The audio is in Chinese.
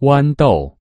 豌豆